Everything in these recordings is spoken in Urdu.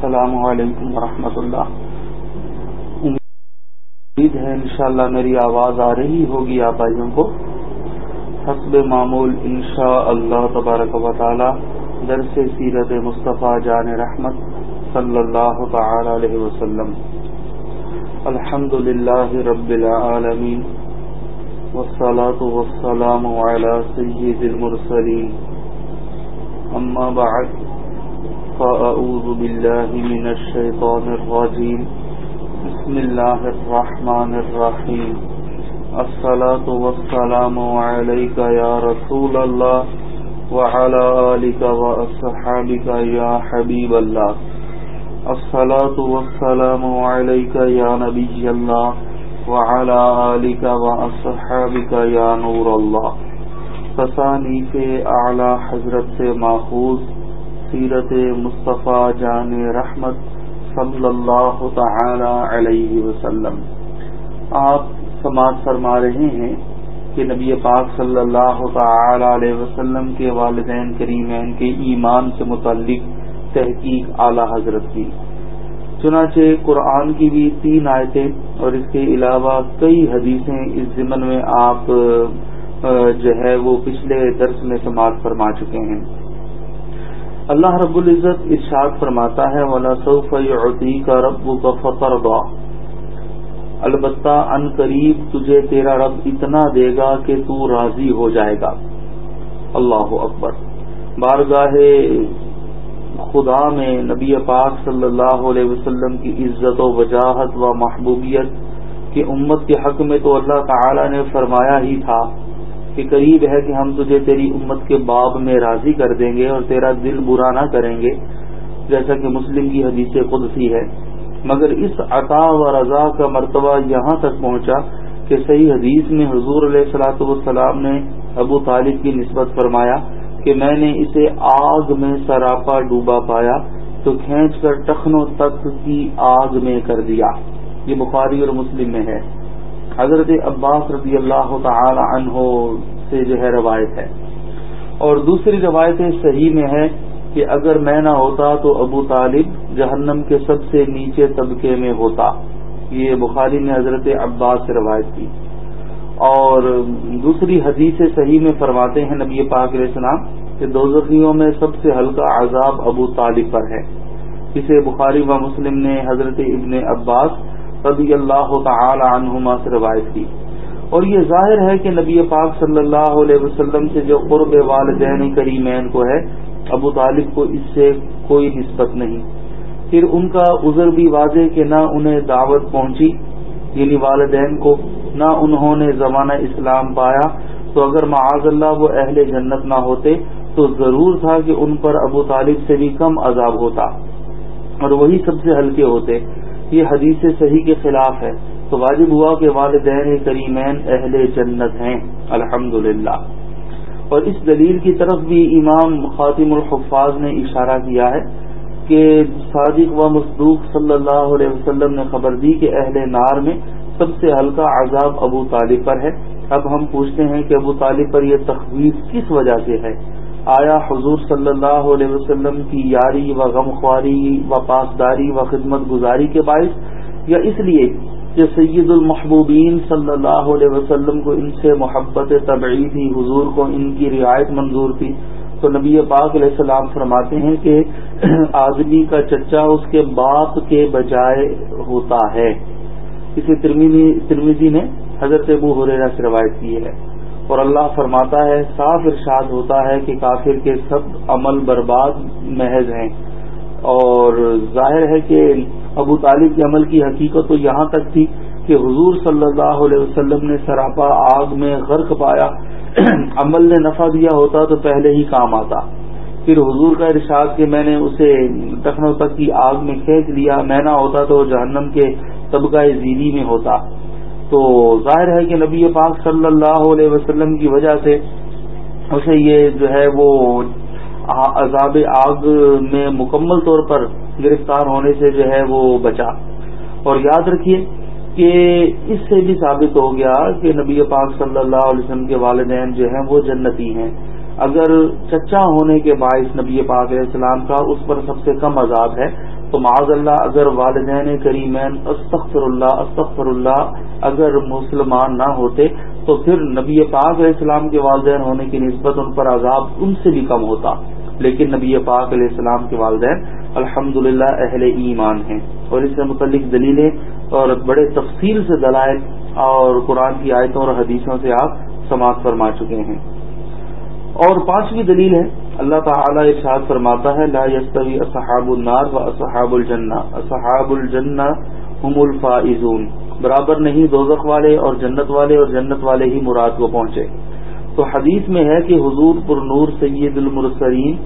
السلام علیکم ورحمۃ اللہ۔ امید ہے انشاءاللہ میری آواز آ رہی ہوگی آپ بھائیوں کو۔ حسب معمول انشاء اللہ تبارک و تعالی درس سیرت مصطفیٰ جان رحمت صلی اللہ تعالی علیہ وسلم۔ الحمد للہ رب العالمین۔ والصلاة والسلام على سید المرسلین۔ اما بعد فأعوذ بالله من الشيطان الرجيم بسم الله الرحمن الرحيم الصلاة والسلام عليك يا رسول الله وعلى آلك وأصحابك يا حبيب الله الصلاة والسلام عليك يا نبي الله وعلى آلك وأصحابك يا نور الله فسانی سے اعلی حضرت سے ماخوذ سیرت مصطفیٰ جان رحمت صلی اللہ تعالی علیہ وسلم۔ آپ سماعت فرما رہے ہیں کہ نبی پاک صلی اللہ تعالی علیہ وسلم کے والدین کریمین کے ایمان سے متعلق تحقیق اعلی حضرت کی۔ چنانچہ قرآن کی بھی تین آیتیں اور اس کے علاوہ کئی حدیثیں اس ضمن میں آپ جو ہے وہ پچھلے درس میں سماعت فرما چکے ہیں۔ اللہ رب العزت ارشاد فرماتا ہے، ولا سوف کا رب کا فخر البتہ ان قریب تجھے تیرا رب اتنا دے گا کہ تو راضی ہو جائے گا۔ اللہ اکبر۔ بارگاہ خدا میں نبی پاک صلی اللہ علیہ وسلم کی عزت و وجاہت و محبوبیت کی امت کے حق میں تو اللہ تعالی نے فرمایا ہی تھا۔ کہ قریب ہے کہ ہم تجھے تیری امت کے باب میں راضی کر دیں گے اور تیرا دل برا نہ کریں گے، جیسا کہ مسلم کی حدیث قدسی ہے۔ مگر اس عطا و رضا کا مرتبہ یہاں تک پہنچا کہ صحیح حدیث میں حضور علیہ صلاۃ والسلام نے ابو طالب کی نسبت فرمایا کہ میں نے اسے آگ میں سراپا ڈوبا پایا تو کھینچ کر ٹخنوں تک کی آگ میں کر دیا۔ یہ بخاری اور مسلم میں ہے۔ حضرت عباس رضی اللہ تعالی عنہ سے جو ہے روایت ہے۔ اور دوسری روایت صحیح میں ہے کہ اگر میں نہ ہوتا تو ابو طالب جہنم کے سب سے نیچے طبقے میں ہوتا۔ یہ بخاری نے حضرت عباس سے روایت کی۔ اور دوسری حدیث صحیح میں فرماتے ہیں نبی پاک علیہ السلام کہ دو میں سب سے ہلکا عذاب ابو طالب پر ہے۔ اسے بخاری و مسلم نے حضرت ابن عباس رضی اللہ تعالی عنہما سے روایت کی۔ اور یہ ظاہر ہے کہ نبی پاک صلی اللہ علیہ وسلم سے جو قرب والدین کریمین کو ہے، ابو طالب کو اس سے کوئی نسبت نہیں۔ پھر ان کا عذر بھی واضح کہ نہ انہیں دعوت پہنچی یعنی والدین کو، نہ انہوں نے زمانہ اسلام پایا۔ تو اگر معاذ اللہ وہ اہل جنت نہ ہوتے، تو ضرور تھا کہ ان پر ابو طالب سے بھی کم عذاب ہوتا۔ اور وہی سب سے ہلکے ہوتے۔ یہ حدیث صحیح کے خلاف ہے تو واجب ہوا کہ والدین کریمین اہل جنت ہیں۔ الحمد اور اس دلیل کی طرف بھی امام خاطم الحفاظ نے اشارہ کیا ہے کہ صادق و مصدوق صلی اللہ علیہ وسلم نے خبر دی کہ اہل نار میں سب سے ہلکا عذاب ابو طالب پر ہے۔ اب ہم پوچھتے ہیں کہ ابو طالب پر یہ تخویف کس وجہ سے ہے؟ آیا حضور صلی اللہ علیہ وسلم کی یاری و غمخواری و پاسداری و خدمت گزاری کے باعث یا اس لیے کہ سید المحبوبین صلی اللہ علیہ وسلم کو ان سے محبت طبعی تھی، حضور کو ان کی رعایت منظور تھی؟ تو نبی پاک علیہ السلام فرماتے ہیں کہ آدمی کا چچا اس کے باپ کے بجائے ہوتا ہے۔ اسے ترمیزی نے حضرت ابو حریرہ سے روایت کی ہے۔ اور اللہ فرماتا ہے، صاف ارشاد ہوتا ہے کہ کافر کے سب عمل برباد محض ہیں۔ اور ظاہر ہے کہ ابو طالب کے عمل کی حقیقت تو یہاں تک تھی کہ حضور صلی اللہ علیہ وسلم نے سراپا آگ میں غرق پایا۔ عمل نے نفع دیا ہوتا تو پہلے ہی کام آتا۔ پھر حضور کا ارشاد کہ میں نے اسے ٹخنوں تک کی آگ میں کھینچ لیا، میں نہ ہوتا تو جہنم کے طبقہ زیری میں ہوتا۔ تو ظاہر ہے کہ نبی پاک صلی اللہ علیہ وسلم کی وجہ سے اسے یہ جو ہے وہ عذاب آگ میں مکمل طور پر گرفتار ہونے سے جو ہے وہ بچا۔ اور یاد رکھیے کہ اس سے بھی ثابت ہو گیا کہ نبی پاک صلی اللہ علیہ وسلم کے والدین جو ہیں وہ جنتی ہیں۔ اگر چچا ہونے کے باعث نبی پاک علیہ السلام کا اس پر سب سے کم عذاب ہے تو معاذ اللہ اگر والدین کریمین استغفر اللہ استغفر اللہ اگر مسلمان نہ ہوتے تو پھر نبی پاک علیہ السلام کے والدین ہونے کی نسبت ان پر عذاب ان سے بھی کم ہوتا۔ لیکن نبی پاک علیہ السلام کے والدین الحمد اہل ایمان ہیں۔ اور اس سے متعلق دلیلیں اور بڑے تفصیل سے دلائل اور قرآن کی آیتوں اور حدیثوں سے آپ سماعت فرما چکے ہیں۔ اور پانچویں دلیل ہے اللہ تعالی ارشاد فرماتا ہے، لا یستوی اصحاب النار و اصحاب الجنہ اصحاب الجنہ هم الفائزون۔ برابر نہیں دوزخ والے اور جنت والے اور جنت والے ہی مراد کو پہنچے۔ تو حدیث میں ہے کہ حضور پر نور سید المرسرین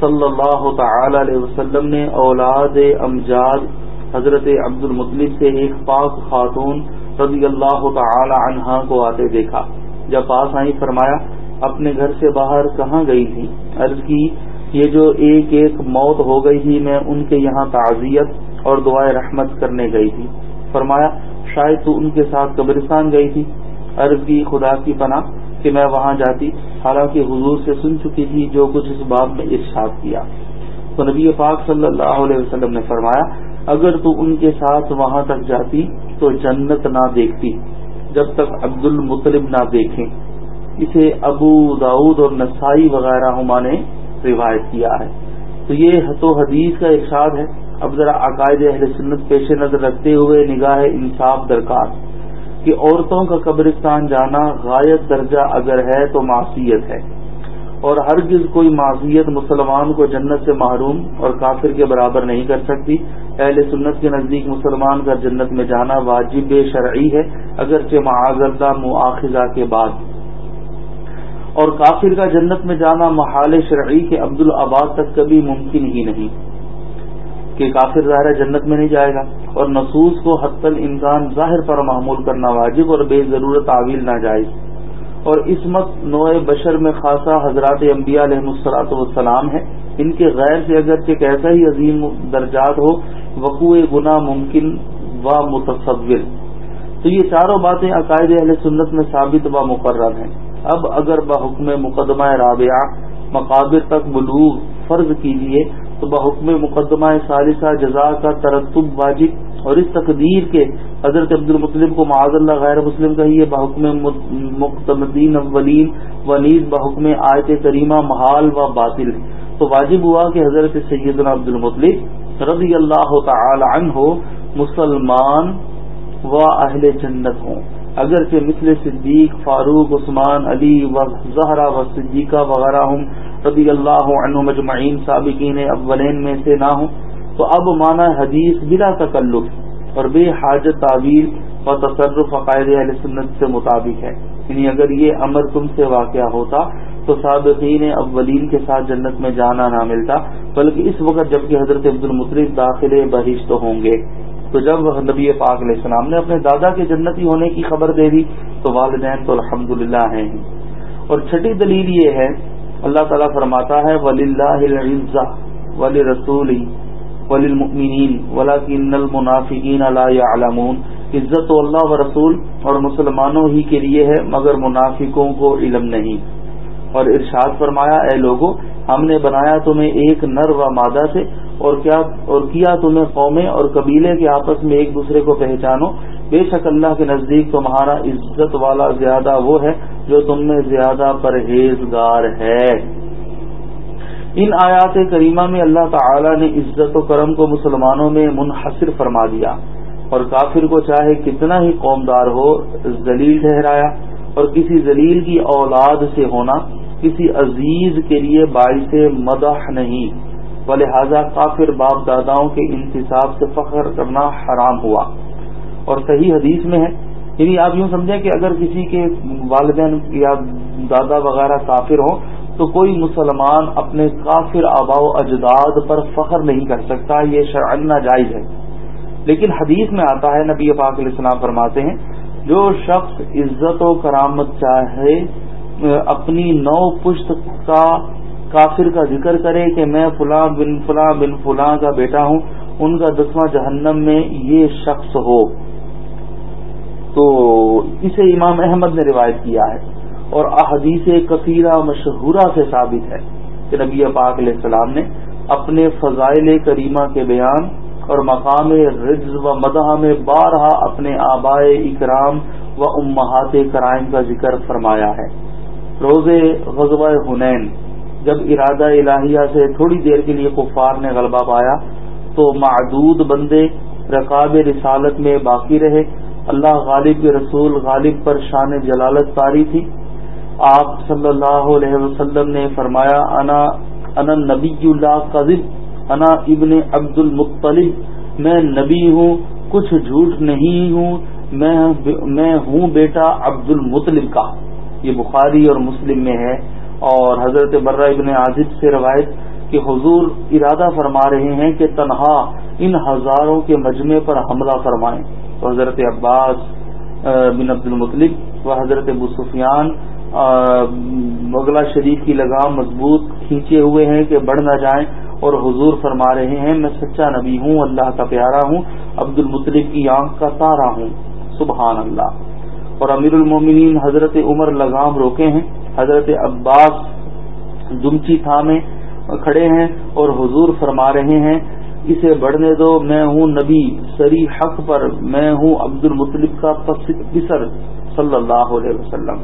صلی اللہ تعالی علیہ وسلم نے اولاد امجاد حضرت عبد المطلب سے ایک پاک خاتون رضی اللہ تعالی عنہا کو آتے دیکھا۔ جب پاس آئی فرمایا اپنے گھر سے باہر کہاں گئی تھی؟ عرض کی، یہ جو ایک ایک موت ہو گئی تھی، میں ان کے یہاں تعزیت اور دعائیں رحمت کرنے گئی تھی۔ فرمایا، شاید تو ان کے ساتھ قبرستان گئی تھی۔ عرض کی، خدا کی پناہ کہ میں وہاں جاتی۔ حالانکہ حضور سے سن چکی تھی جو کچھ اس بات میں ارشاد کیا۔ تو نبی پاک صلی اللہ علیہ وسلم نے فرمایا، اگر تو ان کے ساتھ وہاں تک جاتی تو جنت نہ دیکھتی، جب تک عبد المطلب نہ دیکھیں۔ اسے ابو داود اور نسائی وغیرہ ہما نے روایت کیا ہے۔ تو یہ حت و حدیث کا ارشاد ہے۔ اب ذرا عقائد اہل سنت پیش نظر رکھتے ہوئے نگاہ انصاف درکار۔ کہ عورتوں کا قبرستان جانا غائب درجہ اگر ہے تو معصیت ہے۔ اور ہرگز کوئی معصیت مسلمان کو جنت سے محروم اور کافر کے برابر نہیں کر سکتی۔ اہل سنت کے نزدیک مسلمان کا جنت میں جانا واجب شرعی ہے، اگرچہ معذردہ مواخذہ کے بعد۔ اور کافر کا جنت میں جانا محال شرعی کے عبد العباد تک کبھی ممکن ہی نہیں کہ کافر ظاہر جنت میں نہیں جائے گا اور نصوص کو حت الامکان ظاہر پر معمول کرنا واجب اور بے ضرورت تعویل نہ جائز اور اس وقت نوع بشر میں خاصا حضرات انبیاء علیہ السلاط والسلام ہے ان کے غیر سے اگرچہ کیسا ہی عظیم درجات ہو، وقوع گنا ممکن و متصور۔ تو یہ چاروں باتیں عقائد اہل سنت میں ثابت و مقرر ہیں۔ اب اگر بحکم مقدمہ رابعہ مقابر تک بلوغ فرض کیجیے تو بحکم مقدمہ ثالثہ جزا کا ترتب واجب اور اس تقدیر کے حضرت عبد المطلم کو معاذ اللہ غیر مسلم کہیے، بحکم مقتمدین اولین و نیز بحکم آیت کریمہ محال و باطل۔ تو واجب ہوا کہ حضرت سیدنا عبد المطلب رضی اللہ تعالی عنہ مسلمان و اہل جنت ہوں۔ اگرچہ مثل صدیق، فاروق، عثمان، علی و زہرا و صدیقہ وغیرہ ہوں، رضی اللہ عنہ مجمعین سابقین اولین میں سے نہ ہوں، تو اب مانا حدیث بلا تکلف اور بے حاجت تعویل و تصرف عقائد علیہ سنت سے مطابق ہے۔ یعنی اگر یہ امر تم سے واقع ہوتا تو سابقین اولین کے ساتھ جنت میں جانا نہ ملتا، بلکہ اس وقت جبکہ حضرت عبد المطرف داخل بہشت ہوں گے۔ تو جب نبی پاک علیہ السلام نے اپنے دادا کے جنتی ہونے کی خبر دے دی تو والدین تو الحمد للہ ہیں اور چھٹی دلیل یہ ہے، اللہ تعالیٰ فرماتا ہے ولی اللہ ولی رسول ولی المؤمنین ولاکن المنافقین اللہ علمون عزت تو اللہ و رسول اور مسلمانوں ہی کے لیے ہے، مگر منافقوں کو علم نہیں۔ اور ارشاد فرمایا، اے لوگوں ہم نے بنایا تمہیں ایک نر و مادہ سے، اور کیا اور کیا تمہیں قومیں اور قبیلے کے آپس میں ایک دوسرے کو پہچانو؟ بے شک اللہ کے نزدیک تمہارا عزت والا زیادہ وہ ہے جو تم میں زیادہ پرہیزگار ہے۔ ان آیات کریمہ میں اللہ تعالی نے عزت و کرم کو مسلمانوں میں منحصر فرما دیا، اور کافر کو چاہے کتنا ہی قومدار ہو، ذلیل ٹھہرایا، اور کسی ذلیل کی اولاد سے ہونا کسی عزیز کے لیے باعث مدح نہیں لہذا کافر باپ داداؤں کے انتصاب سے فخر کرنا حرام ہوا۔ اور صحیح حدیث میں ہے یعنی آپ یوں سمجھیں کہ اگر کسی کے والدین یا دادا وغیرہ کافر ہوں، تو کوئی مسلمان اپنے کافر آبا و اجداد پر فخر نہیں کر سکتا، یہ شرعن ناجائز ہے۔ لیکن حدیث میں آتا ہے، نبی پاک علیہ السلام فرماتے ہیں، جو شخص عزت و کرامت چاہے اپنی نو پشت کا کافر کا ذکر کرے کہ میں فلاں بن فلاں بن فلاں کا بیٹا ہوں، ان کا دسواں جہنم میں یہ شخص ہو۔ تو اسے امام احمد نے روایت کیا ہے اور احادیث کثیرہ مشہورہ سے ثابت ہے کہ نبی پاک علیہ السلام نے اپنے فضائل کریمہ کے بیان اور مقام رجز و مدح میں بارہا اپنے آبائے اکرام و امہات کرائم کا ذکر فرمایا ہے۔ روز غزوہ حنین، جب ارادہ الہیہ سے تھوڑی دیر کے لیے کفار نے غلبہ پایا، تو معدود بندے رقاب رسالت میں باقی رہے۔ اللہ غالب کے رسول غالب پر شان جلالت پاری تھی۔ آپ صلی اللہ علیہ وسلم نے فرمایا، انا انا نبی اللہ قذب، انا ابن عبد المطلب۔ میں نبی ہوں، کچھ جھوٹ نہیں ہوں میں ہوں بیٹا عبد المطلب کا۔ یہ بخاری اور مسلم میں ہے اور حضرت برہ ابن عازب سے روایت کہ حضور ارادہ فرما رہے ہیں کہ تنہا ان ہزاروں کے مجمع پر حملہ فرمائیں۔ تو حضرت عباس بن عبد المطلب و حضرت ابو سفیان مغلہ شریف کی لگام مضبوط کھینچے ہوئے ہیں کہ بڑھ نہ جائیں اور حضور فرما رہے ہیں، میں سچا نبی ہوں، اللہ کا پیارا ہوں، عبد المطلب کی آنکھ کا تارا ہوں۔ سبحان اللہ۔ اور امیر المومنین حضرت عمر لگام روکے ہیں۔ حضرت عباس دمچی تھامے کھڑے ہیں اور حضور فرما رہے ہیں، اسے بڑھنے دو، میں ہوں نبی، سری حق پر، میں ہوں عبد المطلب کا پسر صلی اللہ علیہ وسلم۔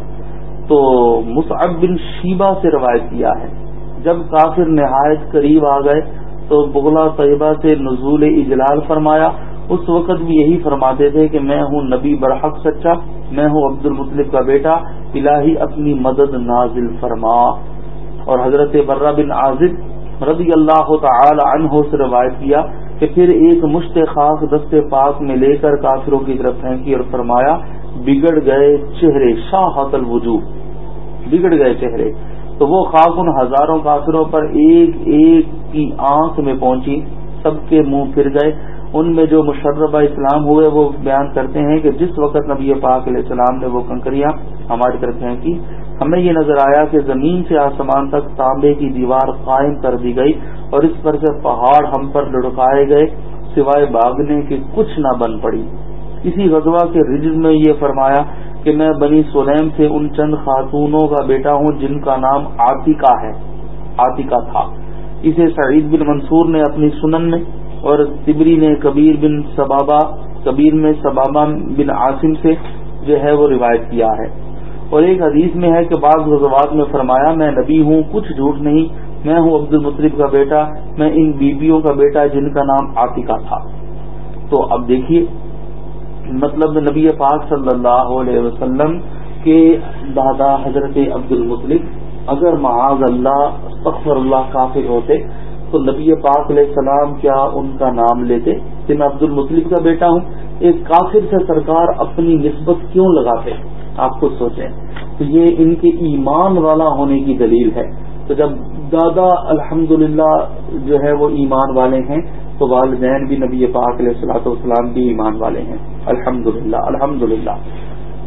تو مصعب بن شیبہ سے روایت کیا ہے۔ جب کافر نہایت قریب آ گئے، تو بغلا طیبہ سے نزول اجلال فرمایا۔ اس وقت بھی یہی فرماتے تھے کہ میں ہوں نبی برحق سچا۔ میں ہوں عبد المطلب کا بیٹا، الہی اپنی مدد نازل فرما۔ اور حضرت برہ بن عازب رضی اللہ تعالی عنہ سے روایت کیا کہ پھر ایک مشت خاص دستے پاک میں لے کر کافروں کی طرف پھینکی اور فرمایا، بگڑ گئے چہرے شاہت الوجوب بگڑ گئے چہرے۔ تو وہ خاک ان ہزاروں کافروں پر ایک ایک کی آنکھ میں پہنچی، سب کے منہ پھر گئے۔ ان میں جو مشربہ اسلام ہوئے وہ بیان کرتے ہیں کہ جس وقت نبی پاک علیہ السلام نے وہ کنکریاں ہماری طرف پھینکی، ہمیں یہ نظر آیا کہ زمین سے آسمان تک تانبے کی دیوار قائم کر دی گئی اور اس پر سے پہاڑ ہم پر لڑکائے گئے، سوائے باغنے کے کچھ نہ بن پڑی۔ اسی غزوہ کے رجز میں یہ فرمایا کہ میں بنی سلیم سے ان چند خاتونوں کا بیٹا ہوں جن کا نام آتکا ہے آتکا تھا۔ اسے سعید بن منصور نے اپنی سنن میں اور تبری نے کبیر بن سبابا کبیر میں سبابا بن عاصم سے جو ہے وہ روایت کیا ہے۔ اور ایک حدیث میں ہے کہ بعض غزوات میں فرمایا، میں نبی ہوں، کچھ جھوٹ نہیں، میں ہوں عبد المطلب کا بیٹا، میں ان بیبیوں کا بیٹا جن کا نام عاطقہ تھا۔ تو اب دیکھیے مطلب نبی پاک صلی اللہ علیہ وسلم کے دادا حضرت عبد المطلب، اگر معاذ اللہ فخر اللہ کافر ہوتے تو نبی پاک علیہ السلام کیا ان کا نام لیتے کہ میں عبد المطلب کا بیٹا ہوں؟ ایک کافر سے سرکار اپنی نسبت کیوں لگاتے؟ آپ خود سوچیں۔ تو یہ ان کے ایمان والا ہونے کی دلیل ہے۔ تو جب دادا الحمد جو ہے وہ ایمان والے ہیں، تو والدین بھی نبی پاک علیہ السلاۃ والسلام بھی ایمان والے ہیں۔ الحمد للہ الحمد للہ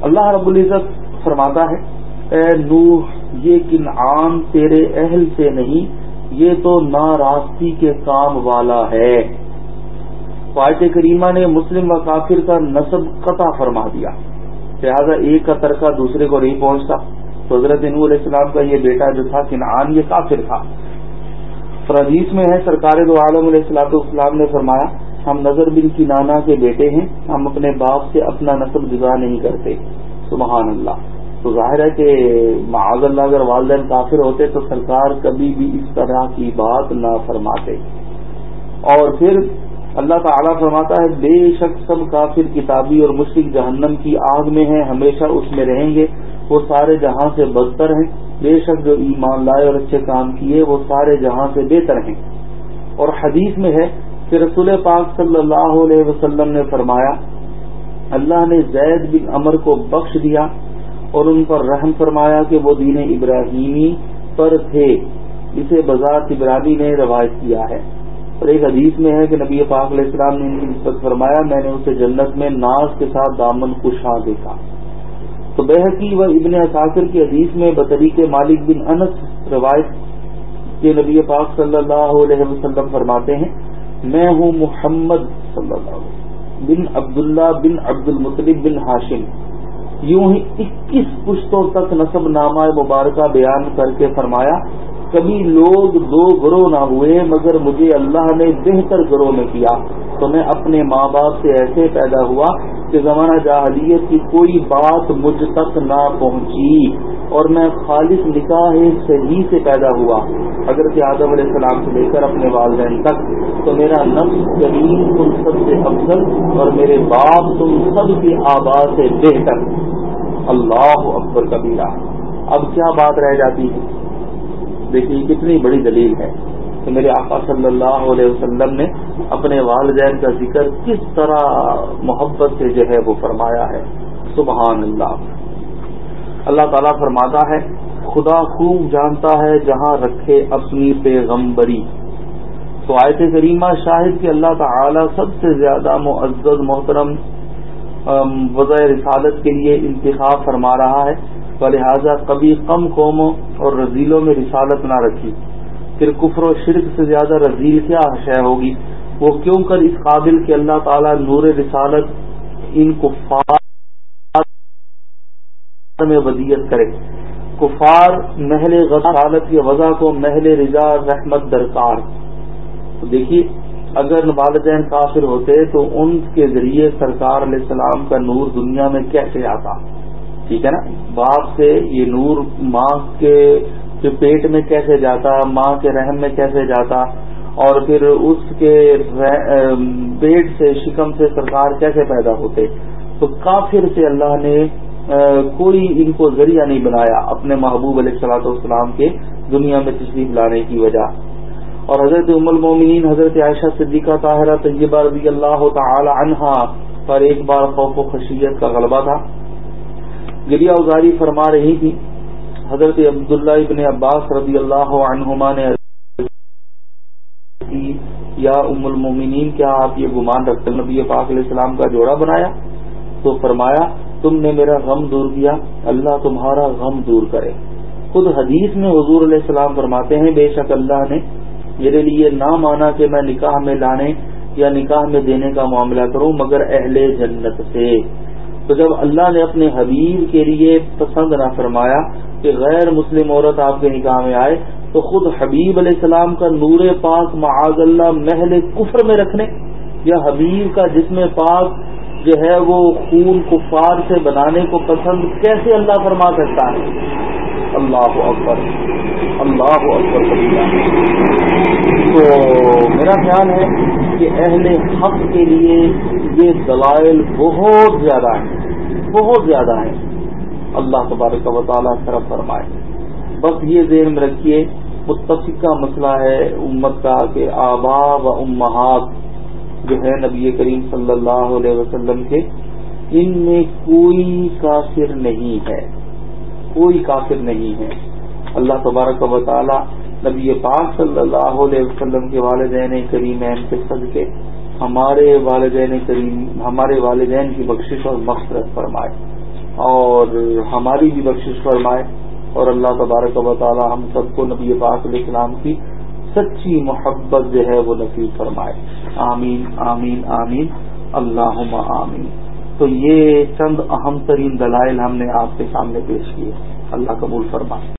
اللہ رب العزت فرماتا ہے، اے نوح، یہ کنعان تیرے اہل سے نہیں یہ تو ناراستی کے کام والا ہے۔ فائد کریمہ نے مسلم و کافر کا نصب قطع فرما دیا۔ لہذا ایک کا ترکہ دوسرے کو نہیں پہنچتا۔ تو حضرت نور علیہ السلام کا یہ بیٹا جو تھا، کنعان، یہ کافر تھا۔ حدیث میں ہے، سرکار دو عالم علیہ السلاط اسلام نے فرمایا، ہم نظر بن کی نانا کے بیٹے ہیں، ہم اپنے باپ سے اپنا نصب جدا نہیں کرتے۔ سبحان اللہ۔ تو ظاہر ہے کہ معاذ اللہ اگر والدین کافر ہوتے تو سرکار کبھی بھی اس طرح کی بات نہ فرماتے۔ اور پھر اللہ تعالیٰ فرماتا ہے، بے شک سب کافر کتابی اور مشرق جہنم کی آگ میں ہیں، ہمیشہ اس میں رہیں گے۔ وہ سارے جہاں سے بدتر ہیں۔ بے شک جو ایمان لائے اور اچھے کام کیے، وہ سارے جہاں سے بہتر ہیں۔ اور حدیث میں ہے کہ رسول پاک صلی اللہ علیہ وسلم نے فرمایا، اللہ نے زید بن امر کو بخش دیا۔ اور ان پر رحم فرمایا کہ وہ دین ابراہیمی پر تھے اسے بذات ابرانی نے روایت کیا ہے۔ اور ایک حدیث میں ہے کہ نبی پاک علیہ السلام نے ان کی نسبت فرمایا، میں نے اسے جنت میں ناز کے ساتھ دامن کشا دیکھا۔ تو بحقی و ابن اثاثر کی حدیث میں بطری کے مالک بن انس روایت کے نبی پاک صلی اللہ علیہ وسلم فرماتے ہیں، میں ہوں محمد صلی اللہ علیہ وسلم بن عبداللہ بن عبد المطلب بن ہاشم یوں ہی اکیس پشتوں تک نصب نامہ مبارکہ بیان کر کے فرمایا، کبھی لوگ دو گروہ نہ ہوئے، مگر مجھے اللہ نے بہتر گروہ میں کیا۔ تو میں اپنے ماں باپ سے ایسے پیدا ہوا کہ زمانہ جاہلیت کی کوئی بات مجھ تک نہ پہنچی اور میں خالص نکاح صحیح سے پیدا ہوا۔ اگر کہ آدم علیہ السلام سے لے کر اپنے والدین تک تو میرا نفس زمین تم سب سے افضل اور میرے باپ، تم سب کی آباد سے بہتر۔ اللہ اکبر کبیرہ۔ اب کیا بات رہ جاتی ہے؟ دیکھیے کتنی بڑی دلیل ہے۔ کہ میرے آقا صلی اللہ علیہ وسلم نے اپنے والدین کا ذکر کس طرح محبت سے جو ہے وہ فرمایا ہے۔ سبحان اللہ اللہ تعالیٰ فرماتا ہے، خدا خوب جانتا ہے جہاں رکھے اپنی پیغمبری۔ تو آیت کریمہ شاہد کہ اللہ تعالی سب سے زیادہ معزز، محترم وضع رسالت کے لیے انتخاب فرما رہا ہے۔ لہٰذا کبھی کم قوموں اور رضیلوں میں رسالت نہ رکھی پھر کفر و شرک سے زیادہ رضیل کیا شے ہوگی؟ وہ کیوں کر اس قابل کہ اللہ تعالیٰ نور رسالت ان کفار میں ودیت کرے؟ کفار محل غالت کی وضع کو محل رضا رحمت درکار۔ تو دیکھیے، اگر والدین کافر ہوتے تو ان کے ذریعے سرکار علیہ السلام کا نور دنیا میں کیسے آتا؟ ٹھیک ہے نا؟ باپ سے یہ نور ماں کے کہ پیٹ میں کیسے جاتا، ماں کے رحم میں کیسے جاتا، اور پھر اس کے پیٹ سے، شکم سے سرکار کیسے پیدا ہوتے؟ تو کافر سے اللہ نے کوئی ان کو ذریعہ نہیں بنایا اپنے محبوب علیہ السلاۃ والسلام کے دنیا میں تشریف لانے کی وجہ۔ اور حضرت ام المومنین، حضرت عائشہ صدیقہ، طاہرہ طیبہ رضی اللہ تعالی عنہا پر ایک بار خوف و خشیت کا غلبہ تھا۔ گریا ازاری فرما رہی تھی حضرت عبداللہ ابن عباس رضی اللہ عنہما نے یا ام المومنین، کیا آپ یہ گمان رکھتے نبی پاک علیہ السلام کا جوڑا بنایا؟ تو فرمایا، تم نے میرا غم دور کیا، اللہ تمہارا غم دور کرے۔ خود حدیث میں حضور علیہ السلام فرماتے ہیں، بے شک اللہ نے میرے لیے نہ مانا کہ میں نکاح میں لانے یا نکاح میں دینے کا معاملہ کروں، مگر اہل جنت سے۔ تو جب اللہ نے اپنے حبیب کے لیے پسند نہ فرمایا کہ غیر مسلم عورت آپ کے نکاح میں آئے تو خود حبیب علیہ السلام کا نور پاک معاذ اللہ محل کفر میں رکھنے یا حبیب کا جسم پاک جو ہے وہ خون کفار سے بنانے کو پسند کیسے اللہ فرما سکتا ہے؟ اللہ اکبر اللہ اکبر تو میرا خیال ہے کہ اہل حق کے لیے یہ دلائل بہت زیادہ ہیں، بہت زیادہ ہیں۔ اللہ تبارک و تعالیٰ طرف فرمائے۔ بس یہ ذہن میں رکھیے، متفقہ مسئلہ ہے امت کا کہ آبا و امہات جو ہے نبی کریم صلی اللہ علیہ وسلم کے، ان میں کوئی کافر نہیں ہے۔ کوئی کافر نہیں ہے۔ اللہ تبارک و تعالیٰ نبی پاک صلی اللہ علیہ وسلم کے والدین کریم کے صدقے، ہمارے والدین کریم، ہمارے والدین کی بخشش اور مقصد فرمائے۔ اور ہماری بھی بخشش فرمائے اور اللہ تبارک و تعالی ہم سب کو نبی پاک علیہ السلام کی سچی محبت جو ہے وہ نصیب فرمائے۔ آمین آمین آمین۔ اللہ آمین۔ تو یہ چند اہم ترین دلائل ہم نے آپ کے سامنے پیش کیے۔ اللہ قبول فرمائے۔